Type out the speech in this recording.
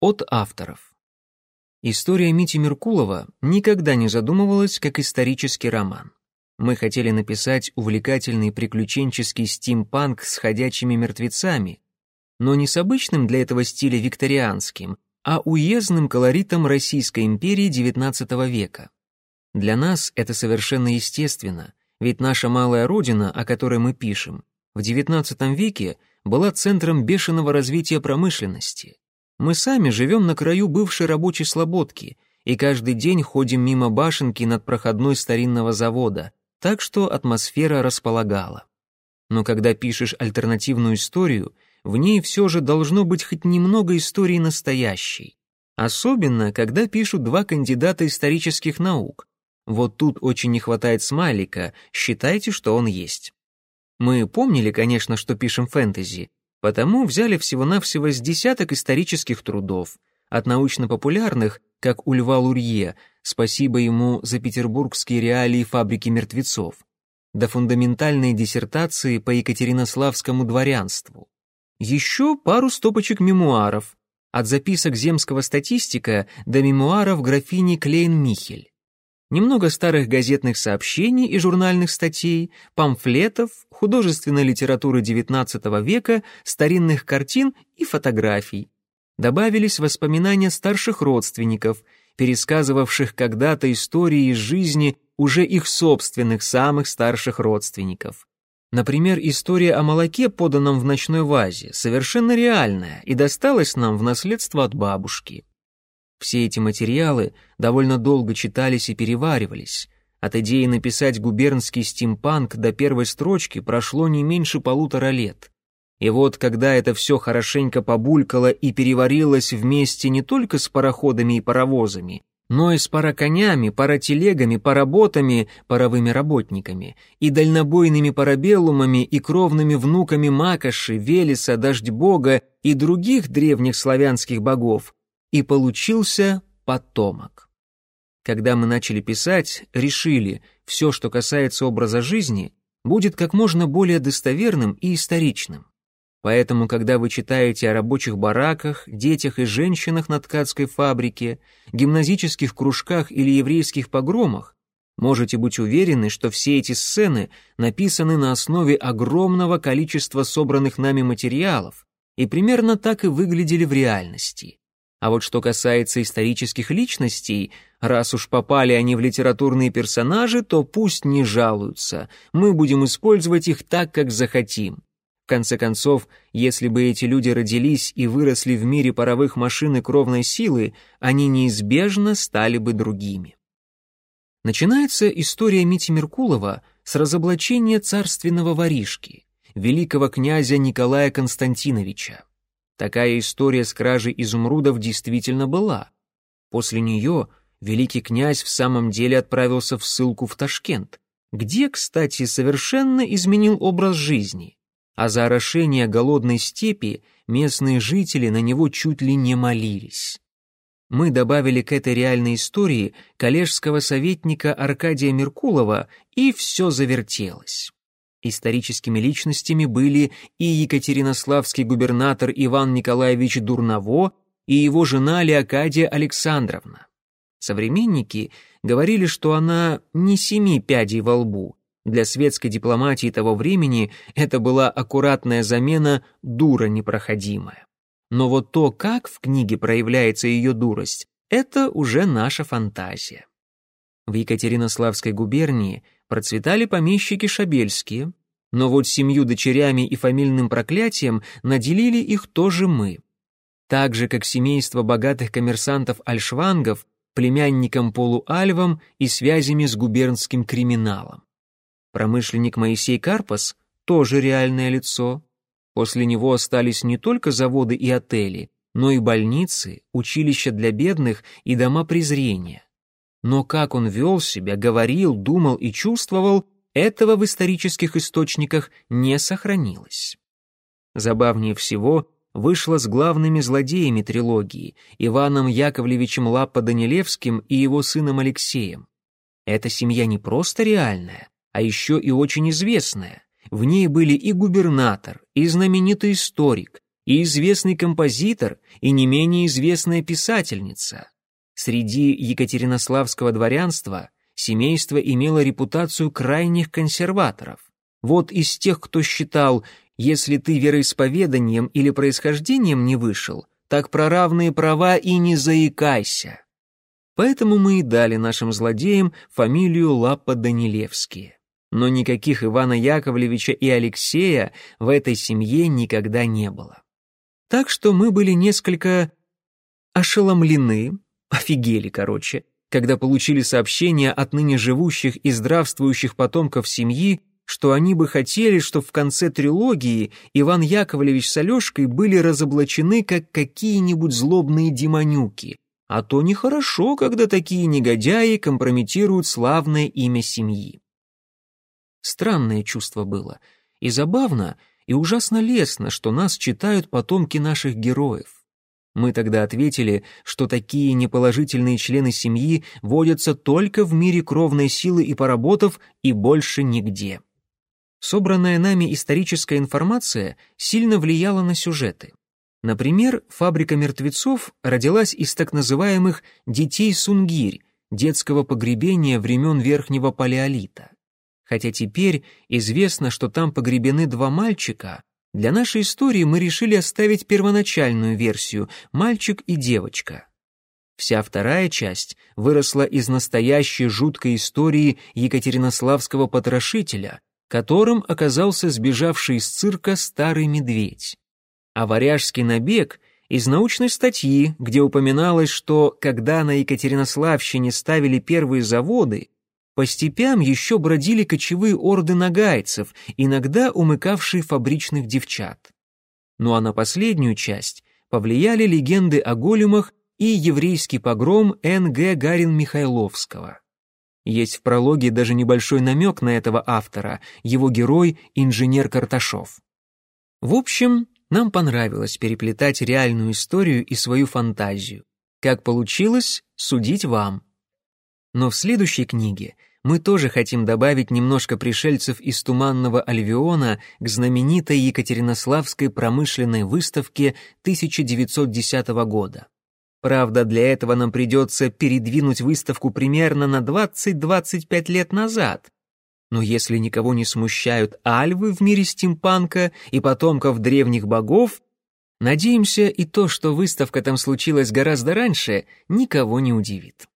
От авторов. История Мити Меркулова никогда не задумывалась как исторический роман. Мы хотели написать увлекательный приключенческий стимпанк с ходячими мертвецами, но не с обычным для этого стиля викторианским, а уездным колоритом Российской империи XIX века. Для нас это совершенно естественно, ведь наша малая родина, о которой мы пишем, в XIX веке была центром бешеного развития промышленности. Мы сами живем на краю бывшей рабочей слободки и каждый день ходим мимо башенки над проходной старинного завода, так что атмосфера располагала. Но когда пишешь альтернативную историю, в ней все же должно быть хоть немного истории настоящей. Особенно, когда пишут два кандидата исторических наук. Вот тут очень не хватает смайлика, считайте, что он есть. Мы помнили, конечно, что пишем фэнтези, Потому взяли всего-навсего с десяток исторических трудов, от научно-популярных, как у Льва Лурье, спасибо ему за петербургские реалии фабрики мертвецов, до фундаментальной диссертации по екатеринославскому дворянству. Еще пару стопочек мемуаров, от записок земского статистика до мемуаров графини Клейн-Михель немного старых газетных сообщений и журнальных статей, памфлетов, художественной литературы XIX века, старинных картин и фотографий. Добавились воспоминания старших родственников, пересказывавших когда-то истории из жизни уже их собственных самых старших родственников. Например, история о молоке, поданном в ночной вазе, совершенно реальная и досталась нам в наследство от бабушки. Все эти материалы довольно долго читались и переваривались. От идеи написать губернский стимпанк до первой строчки прошло не меньше полутора лет. И вот, когда это все хорошенько побулькало и переварилось вместе не только с пароходами и паровозами, но и с пароконями, паротелегами, паработами, паровыми работниками, и дальнобойными парабеллумами, и кровными внуками Макоши, Велеса, Дождь-Бога и других древних славянских богов, и получился потомок. Когда мы начали писать, решили, все, что касается образа жизни, будет как можно более достоверным и историчным. Поэтому, когда вы читаете о рабочих бараках, детях и женщинах на ткацкой фабрике, гимназических кружках или еврейских погромах, можете быть уверены, что все эти сцены написаны на основе огромного количества собранных нами материалов и примерно так и выглядели в реальности. А вот что касается исторических личностей, раз уж попали они в литературные персонажи, то пусть не жалуются, мы будем использовать их так, как захотим. В конце концов, если бы эти люди родились и выросли в мире паровых машин и кровной силы, они неизбежно стали бы другими. Начинается история Мити Меркулова с разоблачения царственного воришки, великого князя Николая Константиновича. Такая история с кражей изумрудов действительно была. После нее великий князь в самом деле отправился в ссылку в Ташкент, где, кстати, совершенно изменил образ жизни. А за орошение голодной степи местные жители на него чуть ли не молились. Мы добавили к этой реальной истории коллежского советника Аркадия Меркулова, и все завертелось. Историческими личностями были и екатеринославский губернатор Иван Николаевич Дурново, и его жена Леокадия Александровна. Современники говорили, что она не семи пядей во лбу. Для светской дипломатии того времени это была аккуратная замена «дура непроходимая». Но вот то, как в книге проявляется ее дурость, это уже наша фантазия. В Екатеринославской губернии – процветали помещики шабельские, но вот семью дочерями и фамильным проклятием наделили их тоже мы. Так же, как семейство богатых коммерсантов-альшвангов, племянником полуальвом и связями с губернским криминалом. Промышленник Моисей Карпас — тоже реальное лицо. После него остались не только заводы и отели, но и больницы, училища для бедных и дома презрения. Но как он вел себя, говорил, думал и чувствовал, этого в исторических источниках не сохранилось. Забавнее всего вышло с главными злодеями трилогии, Иваном Яковлевичем Лаппо-Данилевским и его сыном Алексеем. Эта семья не просто реальная, а еще и очень известная. В ней были и губернатор, и знаменитый историк, и известный композитор, и не менее известная писательница. Среди екатеринославского дворянства семейство имело репутацию крайних консерваторов. Вот из тех, кто считал, если ты вероисповеданием или происхождением не вышел, так про равные права и не заикайся. Поэтому мы и дали нашим злодеям фамилию Лапа-Данилевские. Но никаких Ивана Яковлевича и Алексея в этой семье никогда не было. Так что мы были несколько ошеломлены, офигели, короче, когда получили сообщение от ныне живущих и здравствующих потомков семьи, что они бы хотели, чтобы в конце трилогии Иван Яковлевич с Алешкой были разоблачены как какие-нибудь злобные демонюки, а то нехорошо, когда такие негодяи компрометируют славное имя семьи. Странное чувство было, и забавно, и ужасно лестно, что нас читают потомки наших героев. Мы тогда ответили, что такие неположительные члены семьи водятся только в мире кровной силы и поработов и больше нигде. Собранная нами историческая информация сильно влияла на сюжеты. Например, «Фабрика мертвецов» родилась из так называемых «детей Сунгирь», детского погребения времен Верхнего Палеолита. Хотя теперь известно, что там погребены два мальчика, для нашей истории мы решили оставить первоначальную версию «мальчик и девочка». Вся вторая часть выросла из настоящей жуткой истории Екатеринославского потрошителя, которым оказался сбежавший из цирка старый медведь. А варяжский набег из научной статьи, где упоминалось, что когда на Екатеринославщине ставили первые заводы, по степям еще бродили кочевые орды нагайцев, иногда умыкавшие фабричных девчат. Ну а на последнюю часть повлияли легенды о големах и еврейский погром Н.Г. Гарин-Михайловского. Есть в прологе даже небольшой намек на этого автора, его герой — инженер Карташов. В общем, нам понравилось переплетать реальную историю и свою фантазию. Как получилось, судить вам. Но в следующей книге мы тоже хотим добавить немножко пришельцев из Туманного Альвиона к знаменитой Екатеринославской промышленной выставке 1910 года. Правда, для этого нам придется передвинуть выставку примерно на 20-25 лет назад. Но если никого не смущают альвы в мире стимпанка и потомков древних богов, надеемся и то, что выставка там случилась гораздо раньше, никого не удивит.